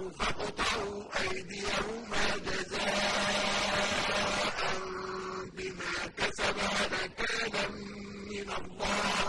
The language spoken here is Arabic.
فقطعوا فَاقْطَعُوا أَيْدِيَهُمَا جَزَاءً بِمَا كَسَبَا نَكَالًا مِّنَ اللَّهِ ۗ.